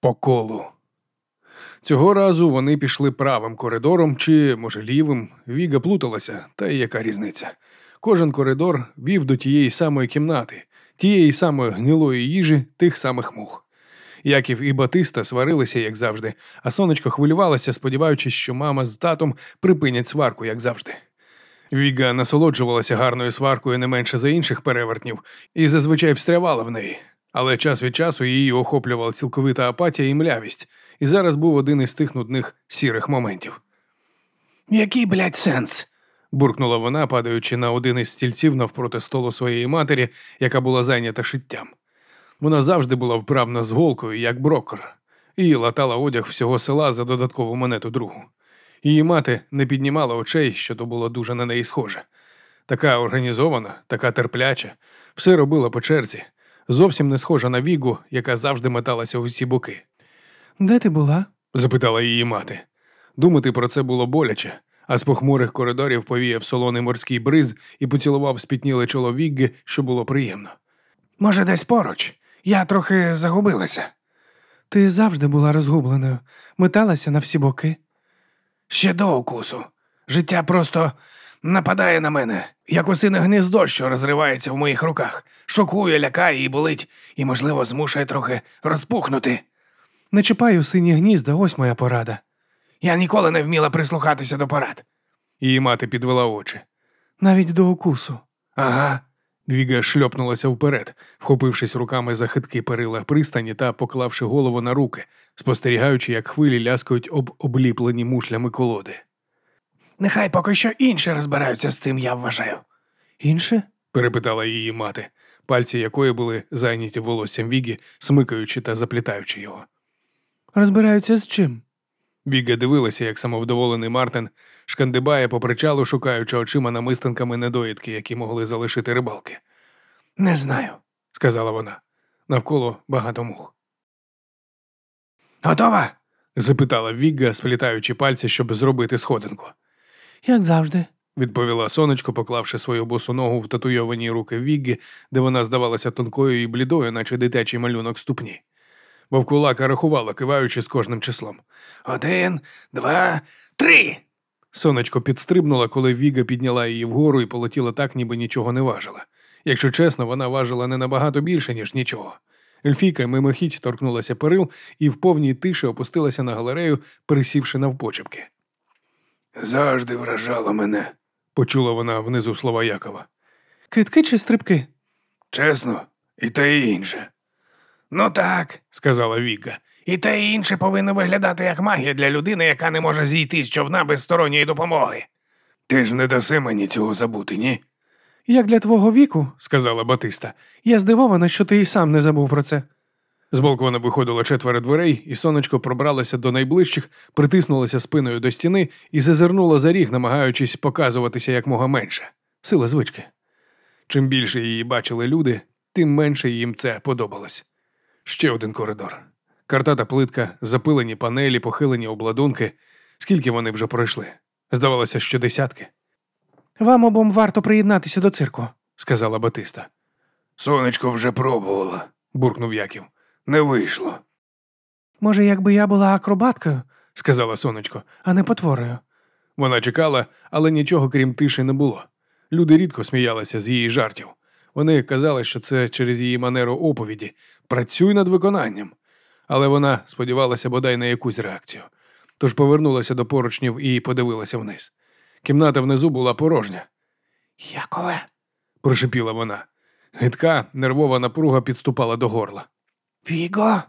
по колу. Цього разу вони пішли правим коридором чи, може, лівим. Віга плуталася, та й яка різниця. Кожен коридор вів до тієї самої кімнати, тієї самої гнилої їжі, тих самих мух. Яків і Батиста сварилися, як завжди, а сонечко хвилювалося, сподіваючись, що мама з татом припинять сварку, як завжди. Віга насолоджувалася гарною сваркою не менше за інших перевертнів і зазвичай встрявала в неї, але час від часу її охоплювала цілковита апатія і млявість, і зараз був один із тих нудних сірих моментів. Який, блядь, сенс? буркнула вона, падаючи на один із стільців навпроти столу своєї матері, яка була зайнята шиттям. Вона завжди була вправна з голкою, як брокер, і латала одяг всього села за додаткову монету другу. Її мати не піднімала очей, що то було дуже на неї схоже. Така організована, така терпляча, все робила по черзі, зовсім не схожа на Вігу, яка завжди металася у всі боки. Де ти була? запитала її мати. Думати про це було боляче, а з похмурих коридорів повіяв солоний морський бриз і поцілував спітніле чоло Вігги, що було приємно. Може, десь поруч. Я трохи загубилася. Ти завжди була розгубленою, металася на всі боки. Ще до укусу. Життя просто нападає на мене, як осине гніздо, що розривається в моїх руках, шокує, лякає і болить, і, можливо, змушує трохи розпухнути. Не чіпаю сині гнізда, ось моя порада. Я ніколи не вміла прислухатися до порад. Її мати підвела очі. Навіть до укусу. Ага. Віга шльопнулася вперед, вхопившись руками за хитки перила пристані та поклавши голову на руки, спостерігаючи, як хвилі ляскають об обліплені мушлями колоди. Нехай поки що інші розбираються з цим, я вважаю. Інше? перепитала її мати, пальці якої були зайняті волоссям Вігі, смикаючи та заплітаючи його. Розбираються з чим? Віга дивилася, як самовдоволений Мартин шкандибає по причалу, шукаючи очима намистинками недоїдки, які могли залишити рибалки. Не знаю, сказала вона. Навколо багато мух. Готова? запитала Вігга, сплітаючи пальці, щоб зробити сходинку. Як завжди, відповіла сонечко, поклавши свою босу ногу в татуйовані руки Вігги, де вона здавалася тонкою і блідою, наче дитячий малюнок ступні. Вовкулака рахувала, киваючи з кожним числом. Один, два, три. Сонечко підстрибнула, коли Віга підняла її вгору і полетіла так, ніби нічого не важила. Якщо чесно, вона важила не набагато більше, ніж нічого. Ельфійка мимохідь торкнулася перил і в повній тиші опустилася на галерею, присівши навпочепки. Завжди вражала мене, почула вона внизу слова Якова. Китки чи стрибки? Чесно, і те і інше. Ну так, сказала Віка. І те і інше повинно виглядати як магія для людини, яка не може зійти з човна без сторонньої допомоги. Ти ж не даси мені цього забути, ні? Як для твого віку, сказала Батиста, я здивована, що ти і сам не забув про це. З балкона виходило четверо дверей, і сонечко пробралося до найближчих, притиснулося спиною до стіни і зазирнуло за ріг, намагаючись показуватися якмога менше. Сила звички. Чим більше її бачили люди, тим менше їм це подобалось. Ще один коридор. Картата плитка, запилені панелі, похилені обладунки. Скільки вони вже пройшли? Здавалося, що десятки. Вам обом варто приєднатися до цирку, сказала Батиста. Сонечко вже пробувала, буркнув Яків. Не вийшло. Може, якби я була акробаткою, сказала сонечко, а не потворою. Вона чекала, але нічого крім тиші не було. Люди рідко сміялися з її жартів. Вони казали, що це через її манеру оповіді працюй над виконанням. Але вона сподівалася бодай на якусь реакцію. Тож повернулася до поручнів і подивилася вниз. Кімната внизу була порожня. Якове, прошепіла вона. Гидка, нервова напруга підступала до горла. Віго.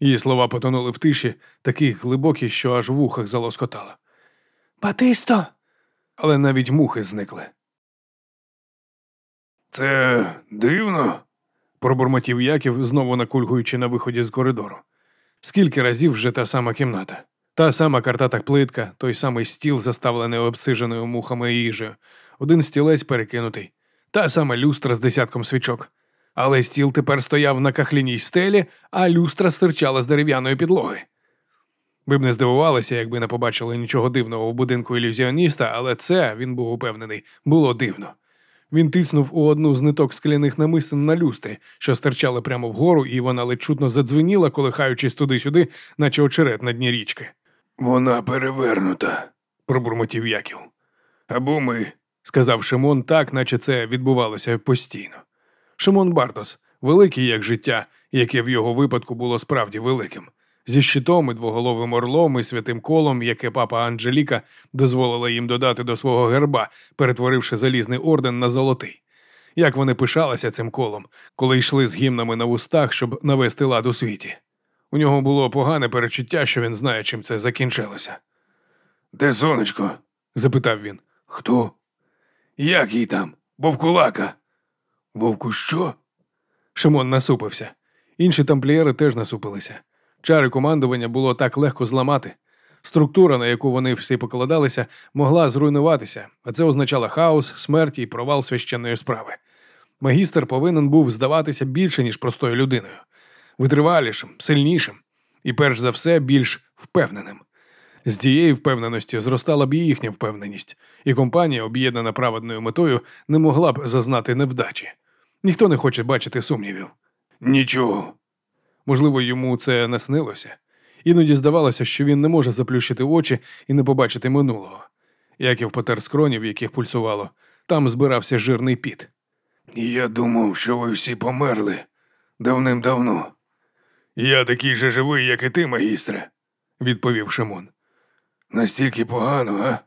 Її слова потонули в тиші, такі глибокі, що аж в ухах залоскотало. Батисто. Але навіть мухи зникли. Це дивно, пробурмотів Яків, знову накульгуючи на виході з коридору. Скільки разів вже та сама кімната, та сама картата плитка, той самий стіл, заставлений обсиженою мухами і їжею, один стілець перекинутий, та сама люстра з десятком свічок. Але стіл тепер стояв на кахляній стелі, а люстра стирчала з дерев'яної підлоги. Ви б не здивувалися, якби не побачили нічого дивного в будинку ілюзіоніста, але це, він був упевнений, було дивно. Він тиснув у одну з ниток скляних намистин на люстрі, що стирчали прямо вгору, і вона ледь чутно задзвеніла, колихаючись туди-сюди, наче очерет на дні річки. Вона перевернута, пробурмотів Яків. Або ми, сказав Шимон так, наче це відбувалося постійно. Шимон Бартос, великий як життя, яке в його випадку було справді великим, зі щитом і двоголовим орлом і святим колом, яке папа Анджеліка дозволила їм додати до свого герба, перетворивши залізний орден на золотий. Як вони пишалися цим колом, коли йшли з гімнами на вустах, щоб навести лад у світі. У нього було погане перечуття, що він знає, чим це закінчилося. Де сонечко? запитав він. Хто? Як їй там? Вовкулака? Вовку що? Шимон насупився. Інші тамплієри теж насупилися. Чари командування було так легко зламати. Структура, на яку вони всі покладалися, могла зруйнуватися, а це означало хаос, смерть і провал священної справи. Магістр повинен був здаватися більше, ніж простою людиною, витривалішим, сильнішим і, перш за все, більш впевненим. З цієї впевненості зростала б і їхня впевненість, і компанія, об'єднана праведною метою, не могла б зазнати невдачі. Ніхто не хоче бачити сумнівів. Нічого. Можливо, йому це не снилося. Іноді здавалося, що він не може заплющити очі і не побачити минулого. Яків потер скронів, в яких пульсувало, там збирався жирний піт. Я думав, що ви всі померли давним-давно. Я такий же живий, як і ти, магістре, відповів Шимон. Настільки погано, а?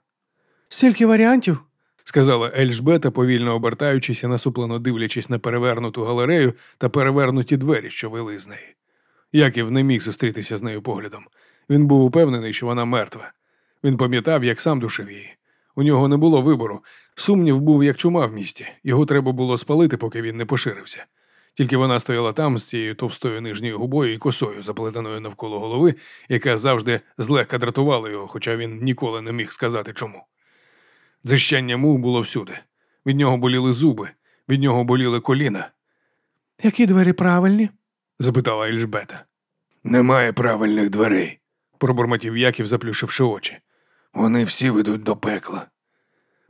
Стільки варіантів, сказала Ельжбета, повільно обертаючись і насуплено дивлячись на перевернуту галерею та перевернуті двері, що вели з неї. Яків не міг зустрітися з нею поглядом. Він був упевнений, що вона мертва. Він пам'ятав, як сам душив її. У нього не було вибору. Сумнів був, як чума в місті. Його треба було спалити, поки він не поширився. Тільки вона стояла там з цією товстою нижньою губою і косою, заплетеною навколо голови, яка завжди злегка дратувала його, хоча він ніколи не міг сказати чому. Зищання мух було всюди. Від нього боліли зуби, від нього боліли коліна. Які двері правильні? запитала Ельжбета. Немає правильних дверей, пробурмотів Яків, заплющивши очі. Вони всі ведуть до пекла.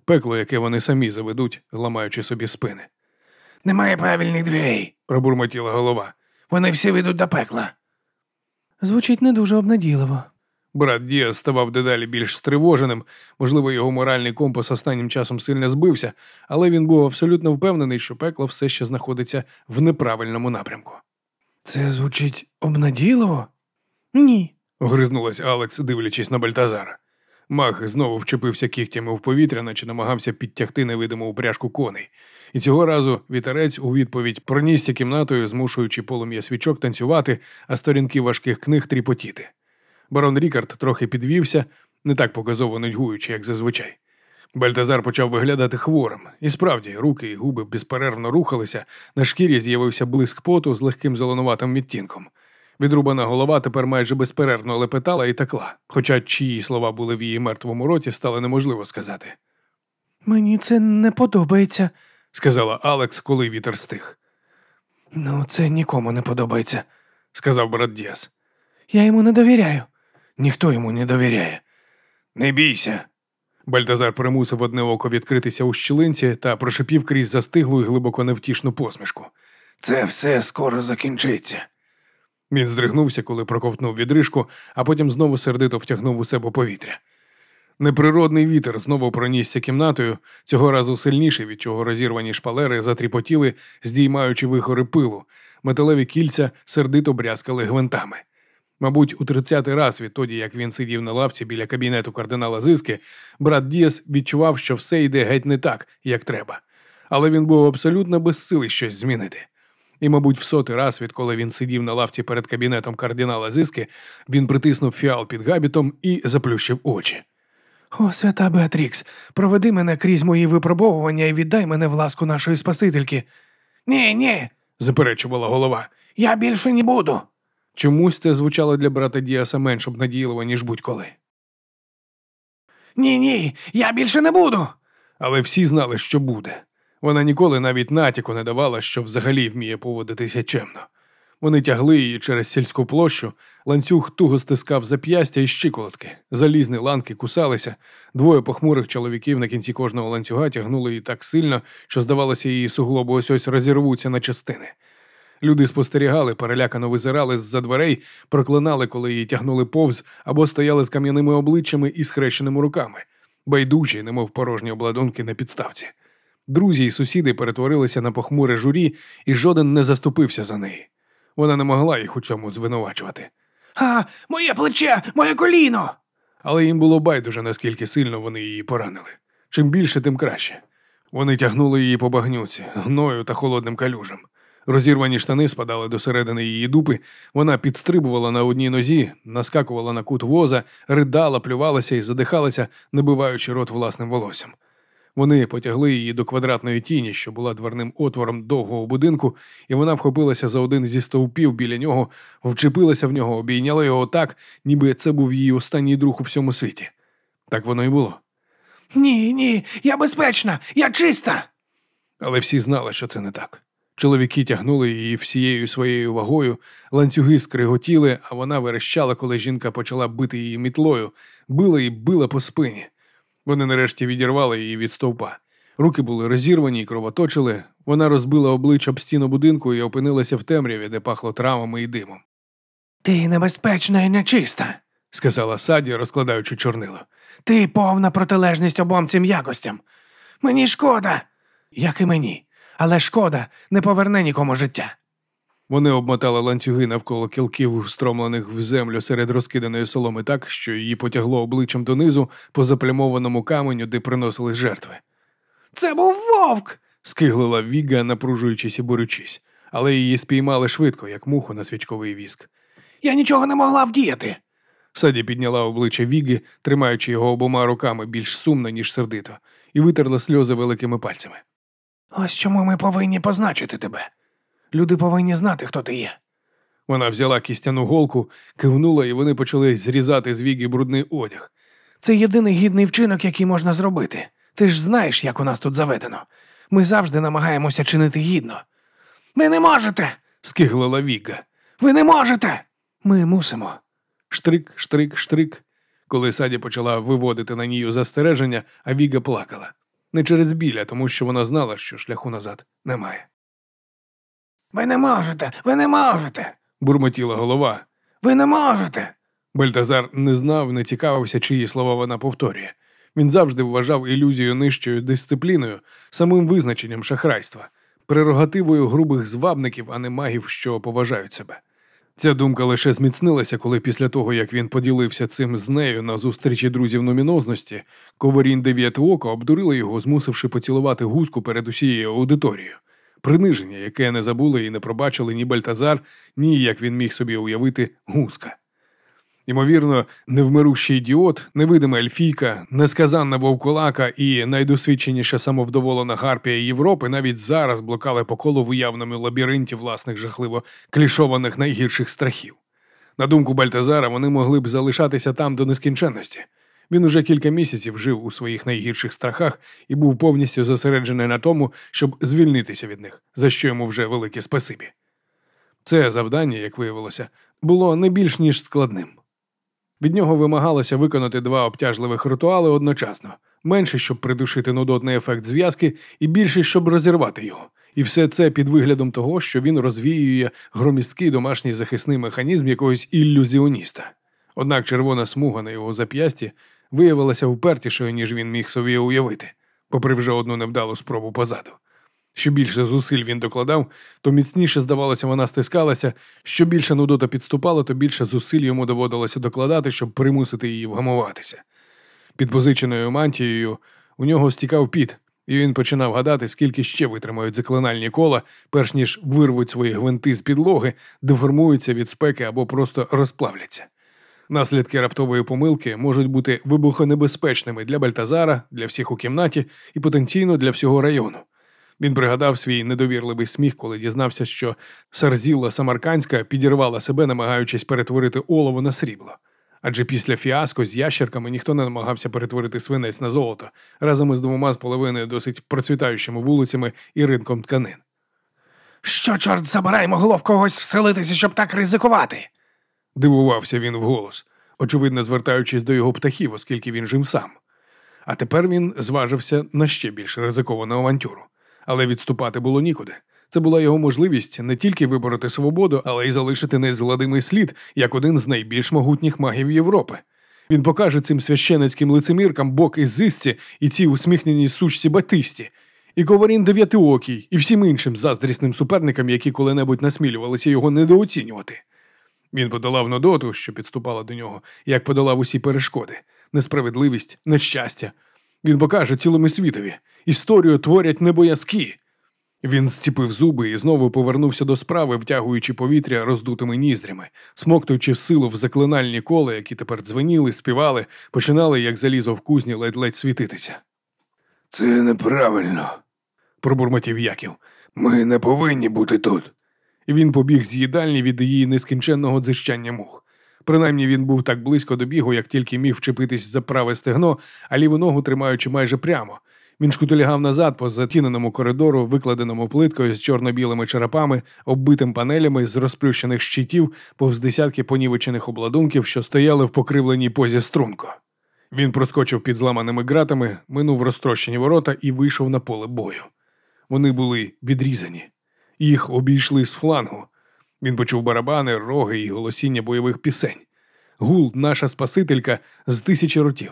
Пекло, яке вони самі заведуть, ламаючи собі спини. Немає правильних дверей, пробурмотіла голова. Вони всі ведуть до пекла. Звучить не дуже обнадійливо. Брат Діас ставав дедалі більш стривоженим, можливо, його моральний компас останнім часом сильно збився, але він був абсолютно впевнений, що пекло все ще знаходиться в неправильному напрямку. Це звучить обнадійливо? Ні, огризнулась Алекс, дивлячись на Бальтазара. Маг знову вчепився кігтями в повітря, наче намагався підтягти невидиму упряжку коней. І цього разу вітерець у відповідь пронісся кімнатою, змушуючи полум'я свічок танцювати, а сторінки важких книг тріпотіти. Барон Рікард трохи підвівся, не так показово нудьгуючи, як зазвичай. Бальтазар почав виглядати хворим, і справді руки і губи безперервно рухалися, на шкірі з'явився блиск поту з легким зеленуватим відтінком. Відрубана голова тепер майже безперервно лепетала і текла, хоча чиї слова були в її мертвому роті, стало неможливо сказати. Мені це не подобається, сказала Алекс, коли вітер стих. Ну, це нікому не подобається, сказав брат Діас. Я йому не довіряю. Ніхто йому не довіряє. Не бійся. Бальтазар примусив одне око відкритися у щілинці та прошипів крізь застиглу і глибоко невтішну посмішку. Це все скоро закінчиться. Він здригнувся, коли проковтнув відрижку, а потім знову сердито втягнув у себе повітря. Неприродний вітер знову пронісся кімнатою, цього разу сильніший, від чого розірвані шпалери затріпотіли, здіймаючи вихори пилу, металеві кільця сердито брязкали гвинтами. Мабуть, у тридцятий раз відтоді, як він сидів на лавці біля кабінету кардинала Зиски, брат Діас відчував, що все йде геть не так, як треба. Але він був абсолютно без сили щось змінити. І, мабуть, в сотий раз, відколи він сидів на лавці перед кабінетом кардинала Зиски, він притиснув фіал під габітом і заплющив очі. О, свята Беатрікс, проведи мене крізь мої випробовування і віддай мене в ласку нашої Спасительки. Ні, ні, заперечувала голова. Я більше не буду. Чомусь це звучало для брата Діаса менш обнадійливо, ніж будь-коли. Ні, ні, я більше не буду. Але всі знали, що буде. Вона ніколи навіть натяку не давала, що взагалі вміє поводитися чемно. Вони тягли її через сільську площу, Ланцюг туго стискав зап'ястя і щиколотки. Залізні ланки кусалися. Двоє похмурих чоловіків на кінці кожного ланцюга тягнули її так сильно, що, здавалося, її суглоби ось ось розірвуться на частини. Люди спостерігали, перелякано визирали з-за дверей, проклинали, коли її тягнули повз, або стояли з кам'яними обличчями і схрещеними руками, байдужі, немов порожні обладунки на підставці. Друзі й сусіди перетворилися на похмуре журі, і жоден не заступився за неї. Вона не могла їх у цьому звинувачувати. А, моє плече, моє коліно. Але їм було байдуже, наскільки сильно вони її поранили. Чим більше, тим краще. Вони тягнули її по багнюці, гною та холодним калюжем. Розірвані штани спадали до середини її дупи, вона підстрибувала на одній нозі, наскакувала на кут воза, ридала, плювалася і задихалася, набиваючи рот власним волоссям. Вони потягли її до квадратної тіні, що була дверним отвором довгого будинку, і вона вхопилася за один зі стовпів біля нього, вчепилася в нього, обійняла його так, ніби це був її останній друг у всьому світі. Так воно й було. Ні, ні, я безпечна, я чиста. Але всі знали, що це не так. Чоловіки тягнули її всією своєю вагою, ланцюги скриготіли, а вона верещала, коли жінка почала бити її мітлою, била і била по спині. Вони нарешті відірвали її від стовпа. Руки були розірвані і кровоточили. Вона розбила обличчя об стіну будинку і опинилася в темряві, де пахло травами і димом. Ти небезпечна і нечиста, сказала Саді, розкладаючи чорнило. Ти повна протилежність обом цим якостям. Мені шкода, як і мені, але шкода не поверне нікому життя. Вони обмотали ланцюги навколо кілків, встромлених в землю серед розкиданої соломи так, що її потягло обличчям донизу по заплямованому каменю, де приносили жертви. Це був вовк. скиглила Віга, напружуючись і борючись, але її спіймали швидко, як муху на свічковий віск. Я нічого не могла вдіяти. Саді підняла обличчя Віги, тримаючи його обома руками більш сумно, ніж сердито, і витерла сльози великими пальцями. Ось чому ми повинні позначити тебе. Люди повинні знати, хто ти є. Вона взяла кістяну голку, кивнула, і вони почали зрізати з Віги брудний одяг. Це єдиний гідний вчинок, який можна зробити. Ти ж знаєш, як у нас тут заведено. Ми завжди намагаємося чинити гідно. Ви не можете. скиглила Віга. Ви не можете. Ми мусимо. Штрик, штрик, штрик. Коли Саді почала виводити на ній застереження, а Віга плакала. Не через біля, тому що вона знала, що шляху назад немає. Ви не можете, ви не можете. бурмотіла голова. Ви не можете. Бальтазар не знав, не цікавився, чиї слова вона повторює. Він завжди вважав ілюзію нижчою дисципліною, самим визначенням шахрайства, прерогативою грубих звабників, а не магів, що поважають себе. Ця думка лише зміцнилася, коли після того, як він поділився цим з нею на зустрічі друзів номінозності, Коворін Дев'ятооко обдурила його, змусивши поцілувати гуску перед усією аудиторією. Приниження, яке не забули і не пробачили ні Бальтазар, ні, як він міг собі уявити, гуска. Ймовірно, невмирущий ідіот, невидима ельфійка, несказанна вовкулака і найдосвідченіша самовдоволена гарпія Європи навіть зараз блокали по колу в уявному лабіринті власних жахливо клішованих найгірших страхів. На думку Бальтазара, вони могли б залишатися там до нескінченності. Він уже кілька місяців жив у своїх найгірших страхах і був повністю зосереджений на тому, щоб звільнитися від них, за що йому вже велике спасибі. Це завдання, як виявилося, було не більш ніж складним. Від нього вимагалося виконати два обтяжливих ритуали одночасно менше, щоб придушити нудотний ефект зв'язки, і більше, щоб розірвати його. І все це під виглядом того, що він розвіює громісткий домашній захисний механізм якогось ілюзіоніста. Однак червона смуга на його зап'ясті виявилася впертішою, ніж він міг собі уявити, попри вже одну невдалу спробу позаду. Що більше зусиль він докладав, то міцніше, здавалося, вона стискалася, що більше нудота підступала, то більше зусиль йому доводилося докладати, щоб примусити її вгамуватися. Під позиченою мантією у нього стікав піт, і він починав гадати, скільки ще витримають заклинальні кола, перш ніж вирвуть свої гвинти з підлоги, деформуються від спеки або просто розплавляться. Наслідки раптової помилки можуть бути вибухонебезпечними для Бальтазара, для всіх у кімнаті і потенційно для всього району. Він пригадав свій недовірливий сміх, коли дізнався, що Сарзілла Самарканська підірвала себе, намагаючись перетворити олово на срібло. Адже після фіаско з ящерками ніхто не намагався перетворити свинець на золото разом із двома з половиною досить процвітаючими вулицями і ринком тканин. Що, чорт забирай, могло в когось вселитися, щоб так ризикувати? Дивувався він вголос, очевидно, звертаючись до його птахів, оскільки він жив сам. А тепер він зважився на ще більш ризиковану авантюру. Але відступати було нікуди. Це була його можливість не тільки вибороти свободу, але й залишити незгладимий слід як один з найбільш могутніх магів Європи. Він покаже цим священицьким лицеміркам бок із зисці і цій усміхненій сучці Батисті, і Коварін Дев'ятиокій, і всім іншим заздрісним суперникам, які коли-небудь насмілювалися його недооцінювати. Він подолав Нодоту, що підступала до нього, як подолав усі перешкоди, несправедливість, нещастя. Він покаже цілому світові. Історію творять небоязкі. Він зціпив зуби і знову повернувся до справи, втягуючи повітря роздутими ніздрями, смоктуючи силу в заклинальні кола, які тепер дзвеніли, співали, починали, як залізо в кузні, ледь-ледь світитися. Це неправильно, пробурмотів Яків. Ми не повинні бути тут. І він побіг з їдальні від її нескінченного дзищання мух. Принаймні він був так близько до бігу, як тільки міг вчепитись за праве стегно, а ліву ногу тримаючи майже прямо. Він шкутулягав назад по затіненому коридору, викладеному плиткою з чорно-білими черепами, оббитим панелями з розплющених щитів, повз десятки понівечених обладунків, що стояли в покривленій позі струнко. Він проскочив під зламаними ґратами, минув розтрощені ворота і вийшов на поле бою. Вони були відрізані. Їх обійшли з флангу. Він почув барабани, роги і голосіння бойових пісень. Гул, наша Спасителька, з тисячі ротів.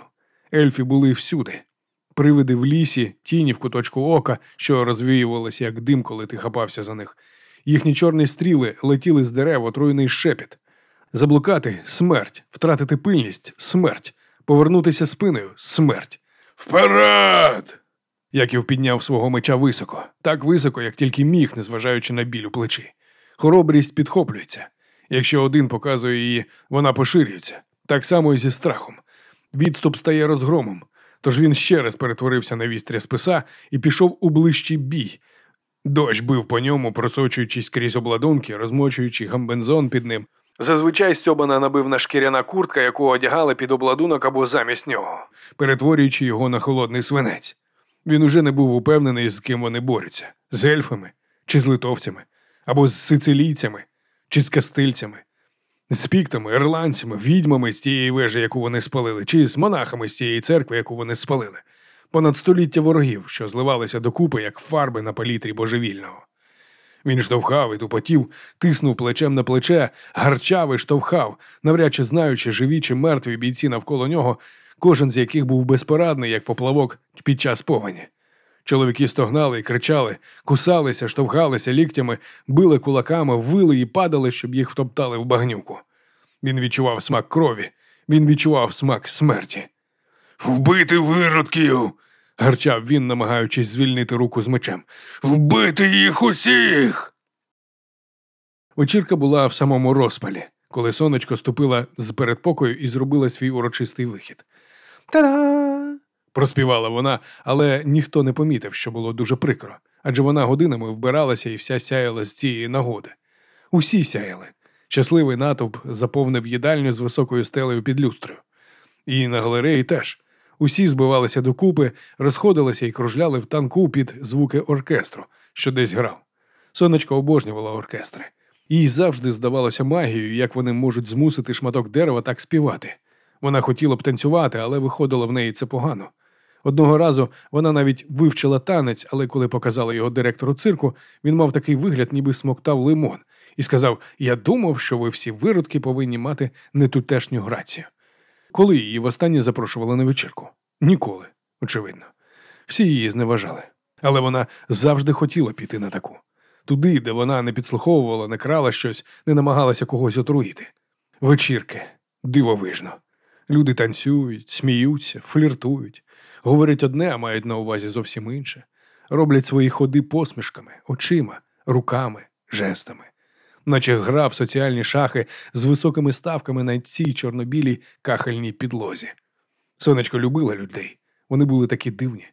Ельфи були всюди. Привиди в лісі, тіні в куточку ока, що розвіювалися, як дим, коли ти хапався за них. Їхні чорні стріли летіли з дерев, отруєний шепіт. Заблукати смерть, втратити пильність смерть, повернутися спиною смерть. Вперед! Яків підняв свого меча високо, так високо, як тільки міг, незважаючи на біль у плечі. Хоробрість підхоплюється. Якщо один показує її, вона поширюється. Так само і зі страхом. Відступ стає розгромом. Тож він ще раз перетворився на вістря списа і пішов у ближчий бій. Дощ бив по ньому, просочуючись крізь обладунки, розмочуючи гамбензон під ним. Зазвичай стьобана набивна шкіряна куртка, яку одягали під обладунок або замість нього, перетворюючи його на холодний свинець. Він уже не був упевнений, з ким вони борються з ельфами чи з литовцями, або з сицилійцями, чи з кастильцями, з піктами, ірландцями, відьмами з тієї вежі, яку вони спалили, чи з монахами з тієї церкви, яку вони спалили, понад століття ворогів, що зливалися докупи, як фарби на палітрі божевільного. Він штовхав і тупотів, тиснув плечем на плече, гарчав і штовхав, навряд чи знаючи, живі чи мертві бійці навколо нього, кожен з яких був безпорадний, як поплавок під час повені. Чоловіки стогнали і кричали, кусалися, штовхалися ліктями, били кулаками, вили і падали, щоб їх втоптали в багнюку. Він відчував смак крові, він відчував смак смерті. Вбити виродків! гарчав він, намагаючись звільнити руку з мечем. Вбити їх усіх! Вечірка була в самому розпалі, коли сонечко ступила з передпокою і зробила свій урочистий вихід. Та-да! Проспівала вона, але ніхто не помітив, що було дуже прикро, адже вона годинами вбиралася і вся сяяла з цієї нагоди. Усі сяяли. Щасливий натовп заповнив їдальню з високою стелею під люстрою. І на галереї теж. Усі збивалися докупи, розходилися і кружляли в танку під звуки оркестру, що десь грав. Сонечко обожнювала оркестри. Їй завжди здавалося магією, як вони можуть змусити шматок дерева так співати. Вона хотіла б танцювати, але виходило в неї це погано. Одного разу вона навіть вивчила танець, але коли показала його директору цирку, він мав такий вигляд, ніби смоктав лимон, і сказав: Я думав, що ви всі виродки повинні мати нетутешню грацію. Коли її востаннє запрошували на вечірку? Ніколи, очевидно. Всі її зневажали. Але вона завжди хотіла піти на таку. Туди, де вона не підслуховувала, не крала щось, не намагалася когось отруїти. Вечірки дивовижно. Люди танцюють, сміються, фліртують, говорять одне, а мають на увазі зовсім інше. Роблять свої ходи посмішками, очима, руками, жестами, наче гра в соціальні шахи з високими ставками на цій чорнобілій кахельній підлозі. Сонечко любила людей, вони були такі дивні.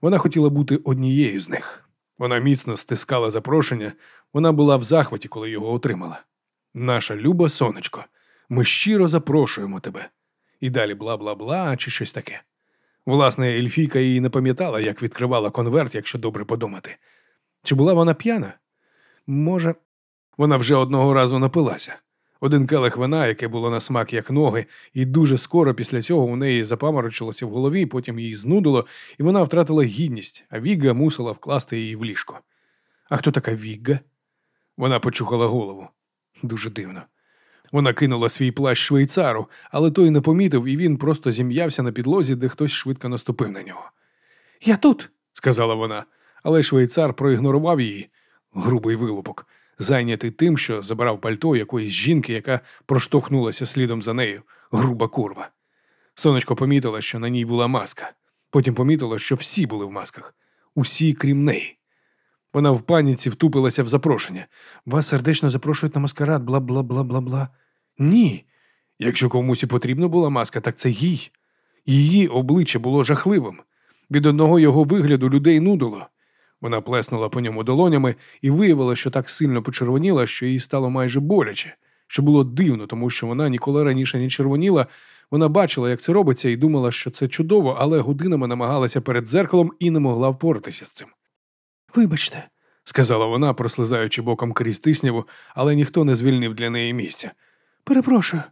Вона хотіла бути однією з них. Вона міцно стискала запрошення, вона була в захваті, коли його отримала. Наша люба сонечко, ми щиро запрошуємо тебе. І далі бла бла бла чи щось таке. Власне, Ельфійка її не пам'ятала, як відкривала конверт, якщо добре подумати. Чи була вона п'яна? Може, вона вже одного разу напилася. Один келих вина, яке було на смак як ноги, і дуже скоро після цього у неї запаморочилося в голові, потім її знудило, і вона втратила гідність, а Вігга мусила вкласти її в ліжко. А хто така Вігга? Вона почухала голову. Дуже дивно. Вона кинула свій плащ швейцару, але той не помітив, і він просто зім'явся на підлозі, де хтось швидко наступив на нього. Я тут. сказала вона, але швейцар проігнорував її, грубий вилупок, зайнятий тим, що забирав пальто якоїсь жінки, яка проштовхнулася слідом за нею, груба курва. Сонечко помітила, що на ній була маска. Потім помітила, що всі були в масках, усі крім неї. Вона в паніці втупилася в запрошення. Вас сердечно запрошують на маскарад, бла бла бла бла бла. Ні. Якщо комусь і потрібна була маска, так це їй. Її обличчя було жахливим. Від одного його вигляду людей нудило. Вона плеснула по ньому долонями і виявила, що так сильно почервоніла, що їй стало майже боляче, що було дивно, тому що вона ніколи раніше не червоніла. Вона бачила, як це робиться, і думала, що це чудово, але годинами намагалася перед дзеркалом і не могла впоратися з цим. Вибачте. Сказала вона, прослизаючи боком крізь тисняву, але ніхто не звільнив для неї місця. Перепрошую.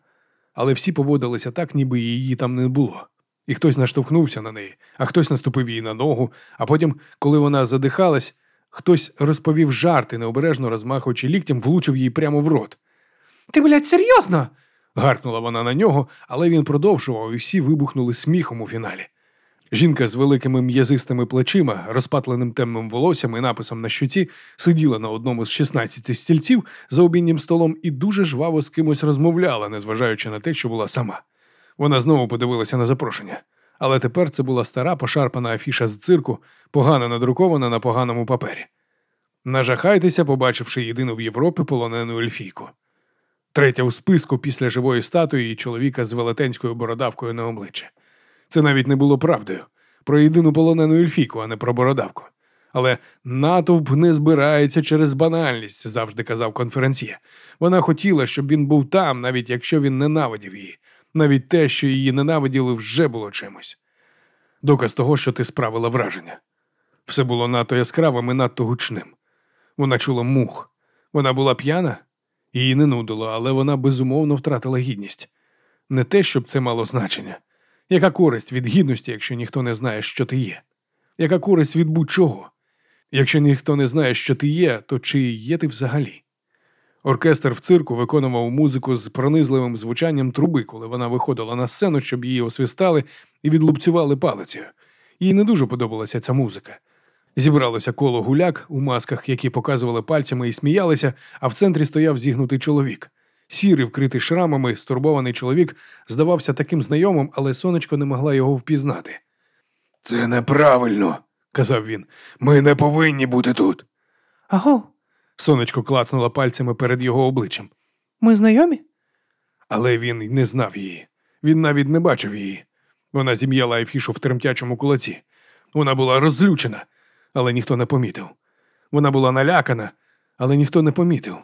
Але всі поводилися так, ніби її там не було. І хтось наштовхнувся на неї, а хтось наступив їй на ногу, а потім, коли вона задихалась, хтось розповів жарти, необережно розмахуючи ліктем, влучив їй прямо в рот. Ти, блядь, серйозно? Гаркнула вона на нього, але він продовжував, і всі вибухнули сміхом у фіналі. Жінка з великими м'язистими плечима, розпатленим темним волоссям і написом на щуці, сиділа на одному з 16 стільців за обіднім столом і дуже жваво з кимось розмовляла, незважаючи на те, що була сама. Вона знову подивилася на запрошення. Але тепер це була стара пошарпана афіша з цирку, погано надрукована на поганому папері. Нажахайтеся, побачивши єдину в Європі полонену ельфійку. Третя у списку після живої статуї і чоловіка з велетенською бородавкою на обличчі. Це навіть не було правдою про єдину полонену ельфійку, а не про бородавку. Але натовп не збирається через банальність, завжди казав конференціє. Вона хотіла, щоб він був там, навіть якщо він ненавидів її. Навіть те, що її ненавиділи, вже було чимось. Доказ того, що ти справила враження. Все було надто яскравим і надто гучним. Вона чула мух. Вона була п'яна, її не нудило, але вона безумовно втратила гідність. Не те, щоб це мало значення. Яка користь від гідності, якщо ніхто не знає, що ти є? Яка користь від будь-чого? Якщо ніхто не знає, що ти є, то чи є ти взагалі? Оркестр в цирку виконував музику з пронизливим звучанням труби, коли вона виходила на сцену, щоб її освістали і відлупцювали палицею. Їй не дуже подобалася ця музика. Зібралося коло гуляк у масках, які показували пальцями і сміялися, а в центрі стояв зігнутий чоловік. Сірий, вкритий шрамами, стурбований чоловік здавався таким знайомим, але сонечко не могла його впізнати. Це неправильно, Казав він. ми не повинні бути тут. Аго, Сонечко клацнула пальцями перед його обличчям. ми знайомі? Але він не знав її. Він навіть не бачив її. Вона зім'яла Ефішу в тремтячому кулаці. Вона була розлючена, але ніхто не помітив. Вона була налякана, але ніхто не помітив.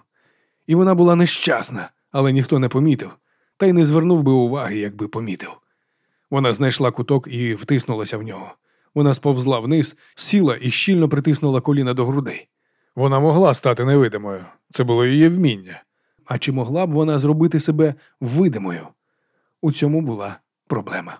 І вона була нещасна, але ніхто не помітив, та й не звернув би уваги, якби помітив. Вона знайшла куток і втиснулася в нього. Вона сповзла вниз, сіла і щільно притиснула коліна до грудей. Вона могла стати невидимою, це було її вміння. А чи могла б вона зробити себе видимою? У цьому була проблема.